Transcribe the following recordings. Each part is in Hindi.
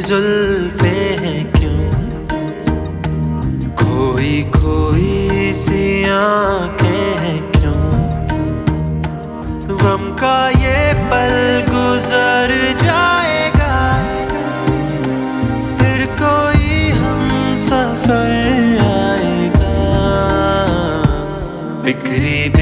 जुल्फे हैं क्यों? खोई खोई सी आँखें हैं क्यों? गम का ये पल गुजर जाएगा। फिर कोई हम सफ़र आएगा। बिखरी बिखरी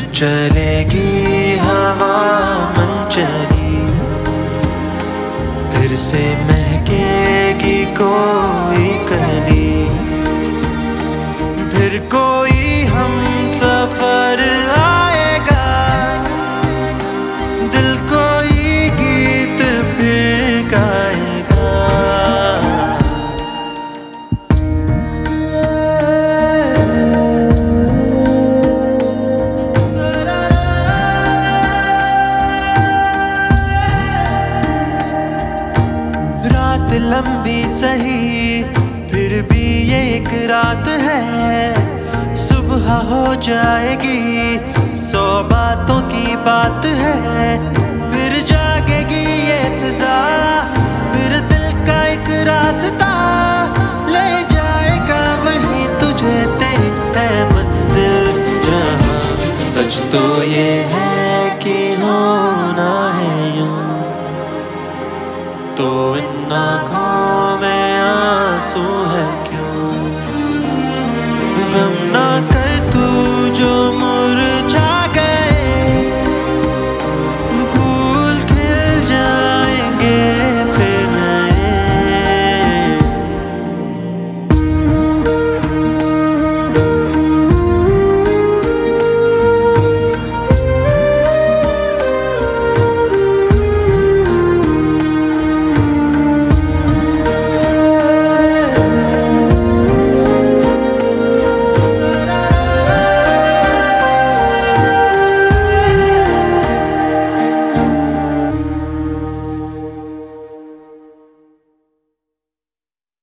चलेगी हवा मन चली फिर से महकेगी लंबी सही, फिर भी ये एक रात है। सुबह हो जाएगी, सौ बातों की बात है। फिर जागेगी ये फिजा। तो इन आँखों में आँसू है